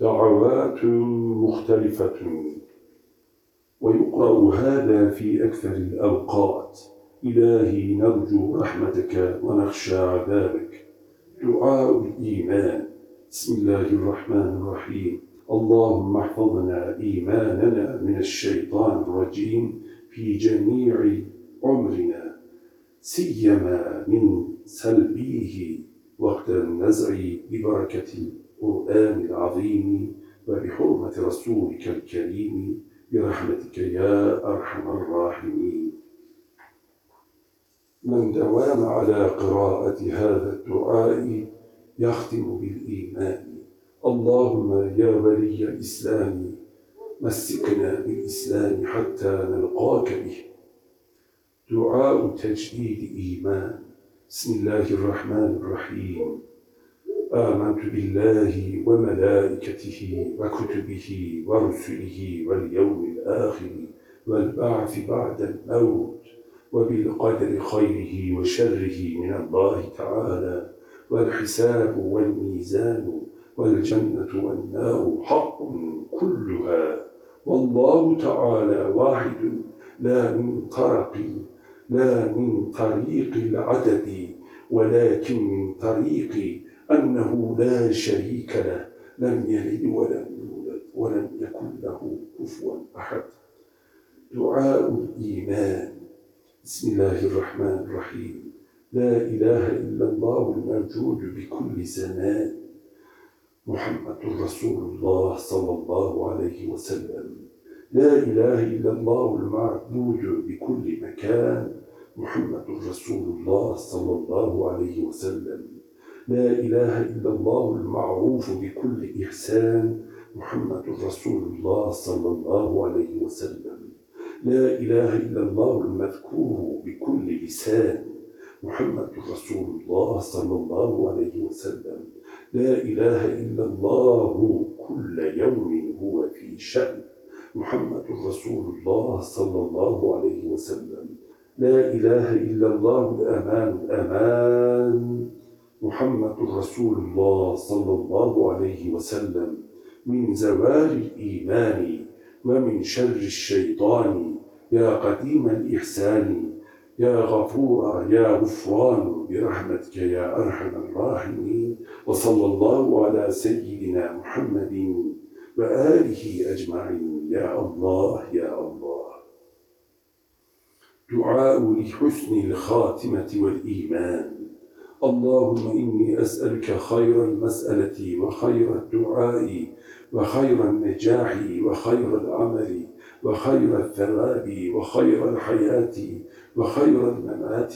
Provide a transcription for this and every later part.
دعوات مختلفة. ويقرأ هذا في أكثر الأوقات. إلهي نرجو رحمتك ونخشى عذابك. دعاء الإيمان. بسم الله الرحمن الرحيم. اللهم احفظنا إيماننا من الشيطان الرجيم في جميع عمرنا. سيما من سلبيه وقت النزع ببركة القرآن العظيم وبحرمة رسولك الكريم برحمتك يا أرحم الراحمين. من دوام على قراءة هذا الدعاء يختم بالإيمان. اللهم يا ولي الإسلام مسكنا بالإسلام حتى نلقاك به. دعاء تجديد إيمان. بسم الله الرحمن الرحيم. آمنت بالله وملائكته وكتبه ورسله واليوم الآخر والبعث بعد الموت وبالقدر خيره وشره من الله تعالى والحساب والميزان والجنة والنار حق كلها والله تعالى واحد لا من طرق لا من طريق العدد ولكن من طريق أنه لا شريك له لم يلد ولم يولد ولم يكن له كفوا أحد. دعاء الإيمان. بسم الله الرحمن الرحيم. لا إله إلا الله الموجود بكل زمان. محمد رسول الله صلى الله عليه وسلم. لا إله إلا الله المعبود بكل مكان. محمد رسول الله صلى الله عليه وسلم. لا إله إلا الله المعروف بكل إحسان محمد رسول الله صلى الله عليه وسلم. لا إله إلا الله المذكور بكل لسان محمد رسول الله صلى الله عليه وسلم. لا إله إلا الله كل يوم هو في شأن محمد رسول الله صلى الله عليه وسلم. لا إله إلا الله الأمان الأمان. محمد رسول الله صلى الله عليه وسلم من زوال الإيمان ومن شر الشيطان. يا قديم الإحسان يا غفور يا غفران برحمتك يا أرحم الراحمين. وصلى الله على سيدنا محمد وآله أجمعين. يا الله يا الله. دعاء لحسن الخاتمة والإيمان. اللهم إني أسألك خير المسألة وخير الدعاء وخير النجاح وخير العمل وخير الثواب وخير الحياة وخير الممات.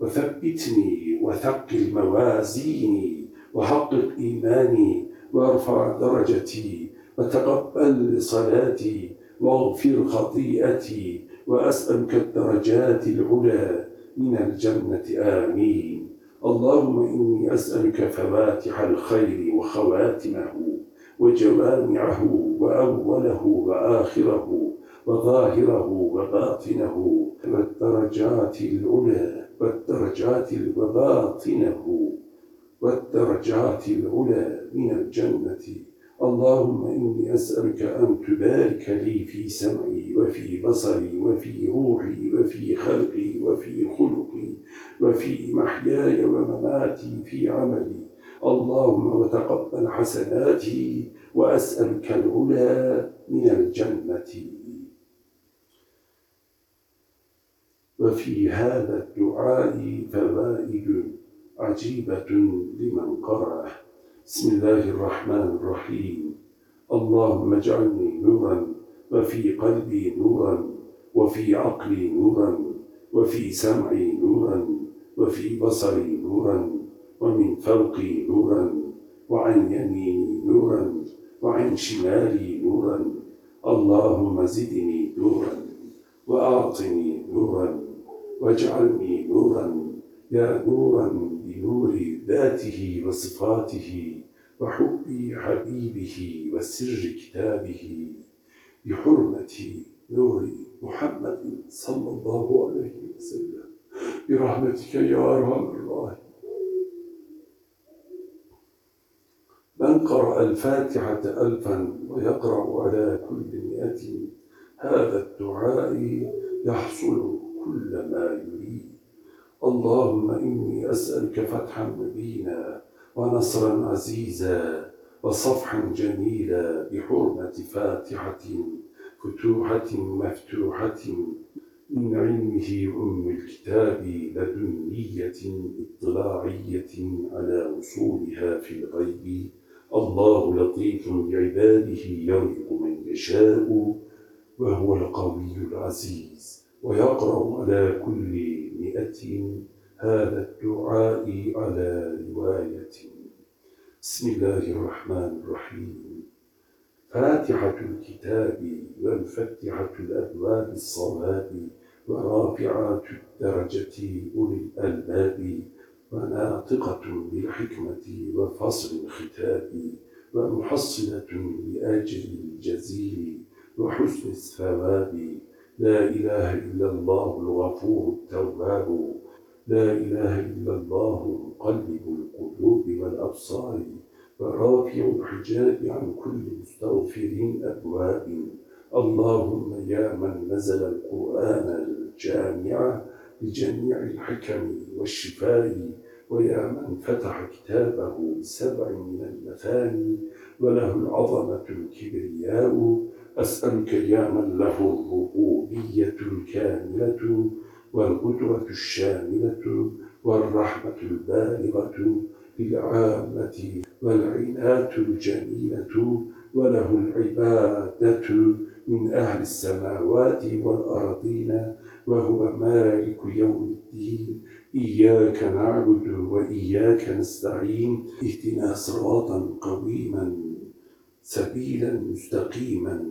وثبتني وثقل موازيني وحقق إيماني وارفع درجتي وتقبل صلاتي واغفر خطيئتي وأسألك الدرجات العلى من الجنة. آمين. اللهم إني أسألك فواتح الخير وخواتمه وجوامعه وأوله وآخره وظاهره وباطنه والدرجات العلى والدرجات وباطنه والدرجات العلى من الجنة. اللهم إني أسألك أن تبارك لي في سمعي وفي بصري وفي روحي وفي خلقي وفي خلقي وفي محياي ومماتي في عملي. اللهم وتقبل حسناتي وأسألك العلا من الجنة. وفي هذا الدعاء فوائد عجيبة لمن قرأه بسم الله الرحمن الرحيم. اللهم اجعلني نورا وفي قلبي نورا وفي عقلي نورا وفي سمعي وفي بصري نورا ومن فوقي نورا وعن يميني نورا وعن شمالي نورا. اللهم زدني نورا وأعطني نورا واجعلني نورا. يا نورا بنور ذاته وصفاته وحب حبيبه وسر كتابه. بحرمة نور محمد صلى الله عليه وسلم. برحمتك يا أرحم الراحمين. من قرأ الفاتحة ألفا ويقرأ على كل مئة هذا الدعاء يحصل كل ما يريد. اللهم إني أسألك فتحا مبينا ونصرا عزيزا وصفحا جميلا بحرمة فاتحة فتوحة مفتوحة. من علمه أم الكتاب لدنية إطلاعية على وصولها في الغيب. الله لطيف بعباده يرزق من يشاء وهو القوي العزيز ويقرأ على كل مئة. هذا الدعاء على رواية. بسم الله الرحمن الرحيم. فاتحة الكتاب والفتحة الأبواب الصواب. ورافعات الدرجة أولي الألباب وناطقة بالحكمة وفصل الختاب ومحصلة لأجل الجزيل وحسن الثواب. لا إله إلا الله الغفور التواب. لا إله إلا الله مقلب القلوب والأبصار. ورافع الحجاب عن كل مستغفر أبواب. اللهم يا من نزل القرآن الجامع لجميع الحكم والشفاء ويا من فتح كتابه بسبع من المثاني وله العظمة الكبرياء. أسألك يا من له الربوبية الكاملة والقدرة الشاملة والرحمة البالغة للعامة والعناية الجميلة وله العبادة من أهل السماوات والأرضين وهو مالك يوم الدين. إياك نعبد وإياك نستعين. اهدنا صراطا قويما سبيلا مستقيما.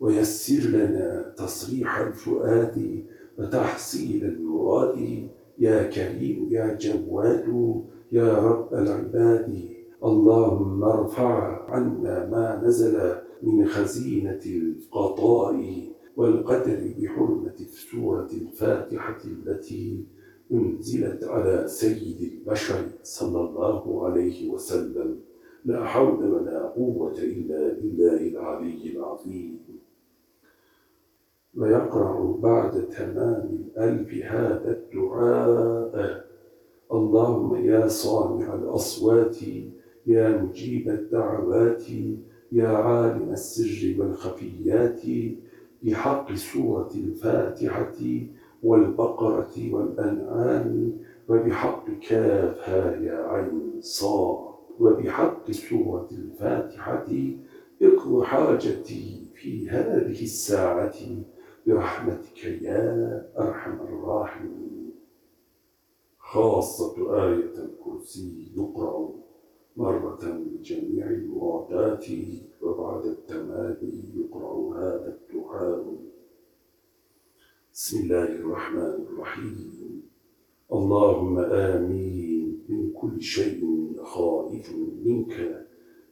ويسر لنا تصريح الفؤاد وتحصيل المراد. يا كريم يا جواد يا رب العباد. اللهم ارفع عنا ما نزل من خزينة القضاء والقدر بحرمة سورة الفاتحة التي أنزلت على سيد البشر صلى الله عليه وسلم. لا حول ولا قوة إلا بالله العلي العظيم. ويقرأ بعد تمام الألف هذا الدعاء اللهم يا صانع الأصوات يا مجيب الدعوات يا عالم السر والخفيات بحق سورة الفاتحة والبقرة والأنعام وبحق كافها يا عين صاد وبحق سورة الفاتحة اقض حاجتي في هذه الساعة برحمتك يا أرحم الراحمين. خاصة آية الكرسي يقرأ. مرة لجميع المرادات وبعد التمام يقرأ هذا الدعاء بسم الله الرحمن الرحيم. اللهم آمين. من كل شيء خائف منك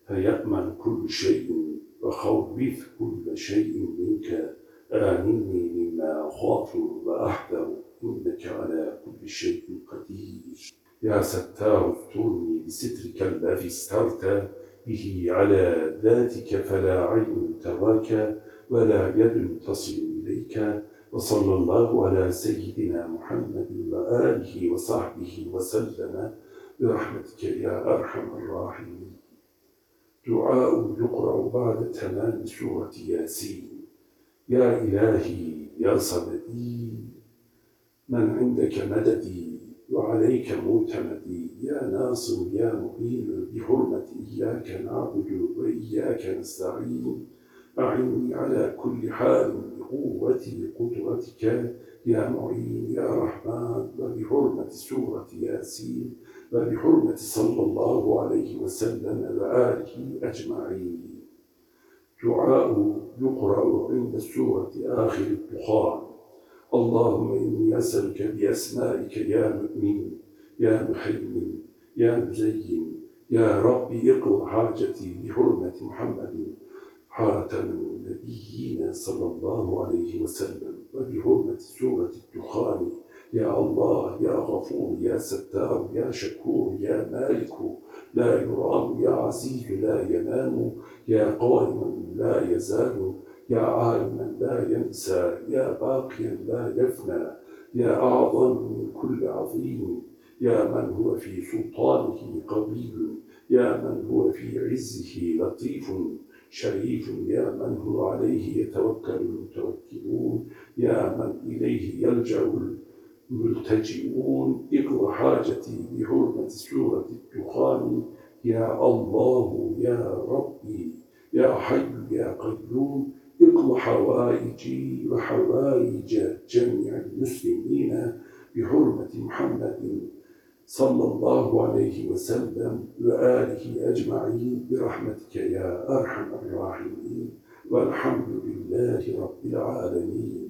فيأمن كل شيء وخوف كل شيء منك. آمني مما أخاف وأحذر إنك على كل شيء قدير. يا ستار استرني بسترك الذي استرت به على ذاتك فلا عين تراك ولا يد تصل إليك. وصلى الله على سيدنا محمد وآله وصحبه وسلم. برحمتك يا أرحم الراحمين. دعاء يقرأ بعد تمام سورة ياسين. يا إلهي يا صمدي من عندك مددي وعليك معتمدي يا ناصر يا مؤين بحرمة إياك نعبد وإياك نستعين. أعني على كل حال بقوة قدرتك يا معين يا رحمن. وبحرمة سورة ياسين وبحرمة صلى الله عليه وسلم وآله أجمعين. دعاء يقرأ عند سورة آخر الدخان. اللهم إني أسألك بأسمائك يا مؤمن يا محيمن يا مزين يا ربي اقض حاجتي بحرمة محمد حاتم النبيين صلى الله عليه وسلم وبحرمة سورة الدخان. يا الله يا غفور يا ستار يا شكور يا مالك لا يرام يا عزيز لا ينام يا قائما لا يزال. يا عالما لا ينسى يا باقيا لا يفنى يا أعظم من كل عظيم يا من هو في سلطانه قوي يا من هو في عزه لطيف شريف يا من هو عليه يتوكل المتوكلون يا من إليه يلجأ الملتجئون. اقض حاجتي بحرمة سورة الدخان يا الله يا ربي يا حي يا قيوم اقض حوائجي وحوائج جميع المسلمين بحرمة محمد صلى الله عليه وسلم وآله أجمعين برحمتك يا أرحم الراحمين والحمد لله رب العالمين.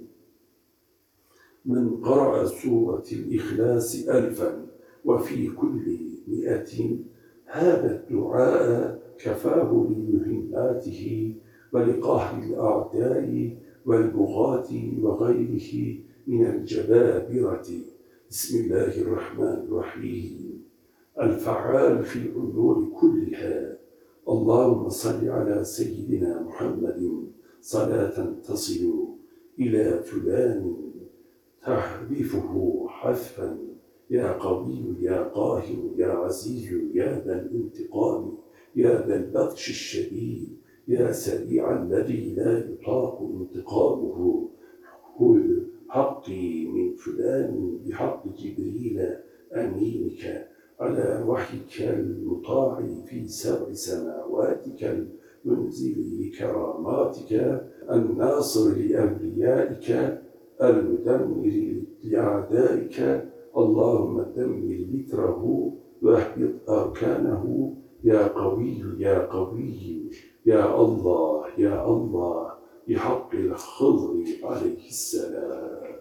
من قرأ سورة الإخلاص ألفا وفي كل مئة هذا الدعاء كفاه لمهماته ولقهر الأعداء والبغاة وغيره من الجبابرة. بسم الله الرحمن الرحيم. الفعال في الأمور كلها. اللهم صل على سيدنا محمد صلاة تصل إلى فلان تحذفه حذفا يا قوي يا قاهر يا عزيز يا ذا الانتقام يا ذا البطش الشديد يا سريع الذي لا يطاق انتقامه. خذ حقي من فلان بحق جبريل أمينك. على وحيك المطاع في سبع سماواتك المنزل لكراماتك الناصر لأوليائك المدمر لأعدائك. اللهم دمر ذكره واهبط أركانه. يا قوي يا قوي. يا الله يا الله بحق الخضر عليه السلام.